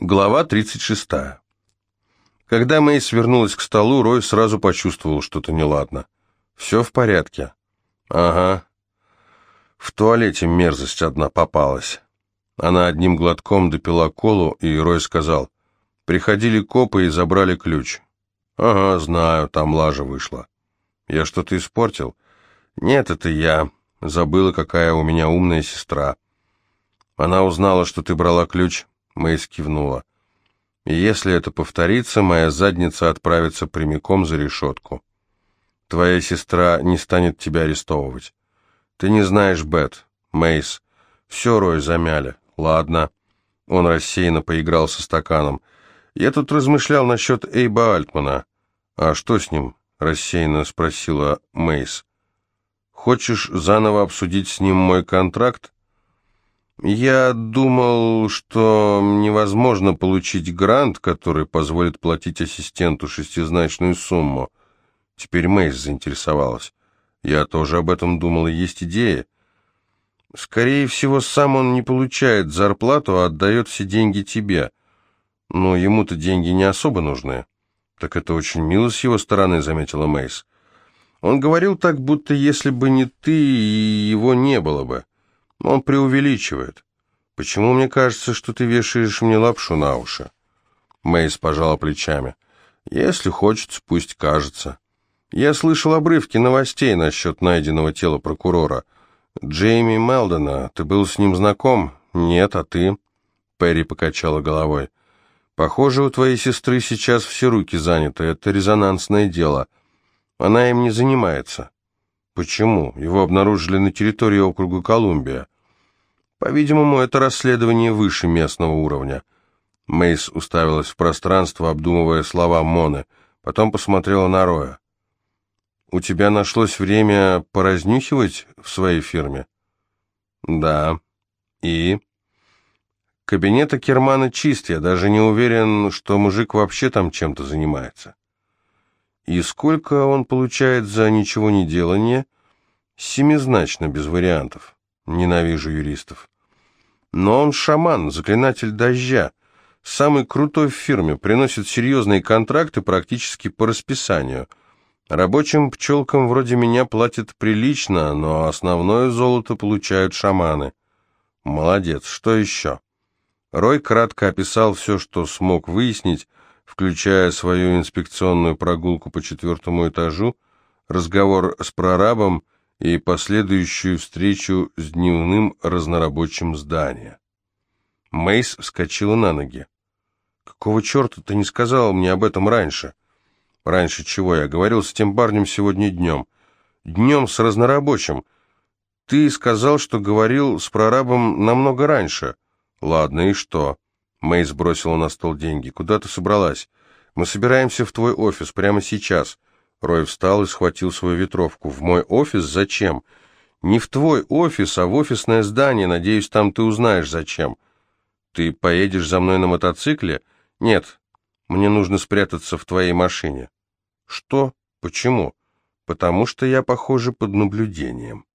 Глава 36. Когда Мэйс вернулась к столу, Рой сразу почувствовал что-то неладно. «Все в порядке?» «Ага. В туалете мерзость одна попалась». Она одним глотком допила колу, и Рой сказал, «Приходили копы и забрали ключ». «Ага, знаю, там лажа вышла». «Я что-то испортил?» «Нет, это я. Забыла, какая у меня умная сестра». «Она узнала, что ты брала ключ?» Мэйс кивнула. «И если это повторится, моя задница отправится прямиком за решетку. Твоя сестра не станет тебя арестовывать. Ты не знаешь, Бет. Мэйс. Все, Рой, замяли. Ладно». Он рассеянно поиграл со стаканом. «Я тут размышлял насчет Эйба Альтмана». «А что с ним?» — рассеянно спросила Мэйс. «Хочешь заново обсудить с ним мой контракт?» Я думал, что невозможно получить грант, который позволит платить ассистенту шестизначную сумму. Теперь Мэйс заинтересовалась. Я тоже об этом думал, и есть идея. Скорее всего, сам он не получает зарплату, а отдает все деньги тебе. Но ему-то деньги не особо нужны. Так это очень мило с его стороны, заметила Мэйс. Он говорил так, будто если бы не ты, его не было бы. Он преувеличивает. Почему мне кажется, что ты вешаешь мне лапшу на уши? Мэйс пожала плечами. Если хочется, пусть кажется. Я слышал обрывки новостей насчет найденного тела прокурора. Джейми Мелдона, ты был с ним знаком? Нет, а ты? Перри покачала головой. Похоже, у твоей сестры сейчас все руки заняты. Это резонансное дело. Она им не занимается. Почему? Его обнаружили на территории округа Колумбия. По-видимому, это расследование выше местного уровня. Мейс уставилась в пространство, обдумывая слова Моны, потом посмотрела на Роя. «У тебя нашлось время поразнюхивать в своей фирме?» «Да. И?» «Кабинет Акермана чист, я даже не уверен, что мужик вообще там чем-то занимается». И сколько он получает за ничего не делание? Семизначно, без вариантов. Ненавижу юристов. Но он шаман, заклинатель дождя. Самый крутой в фирме, приносит серьезные контракты практически по расписанию. Рабочим пчелкам вроде меня платят прилично, но основное золото получают шаманы. Молодец, что еще? Рой кратко описал все, что смог выяснить, включая свою инспекционную прогулку по четвертому этажу, разговор с прорабом и последующую встречу с дневным разнорабочим здания. Мейс вскочила на ноги. «Какого черта ты не сказал мне об этом раньше?» «Раньше чего? Я говорил с тем парнем сегодня днем. Днем с разнорабочим. Ты сказал, что говорил с прорабом намного раньше». «Ладно, и что?» Мэй сбросила на стол деньги. «Куда ты собралась? Мы собираемся в твой офис прямо сейчас». Рой встал и схватил свою ветровку. «В мой офис? Зачем?» «Не в твой офис, а в офисное здание. Надеюсь, там ты узнаешь, зачем». «Ты поедешь за мной на мотоцикле?» «Нет, мне нужно спрятаться в твоей машине». «Что? Почему?» «Потому что я, похоже, под наблюдением».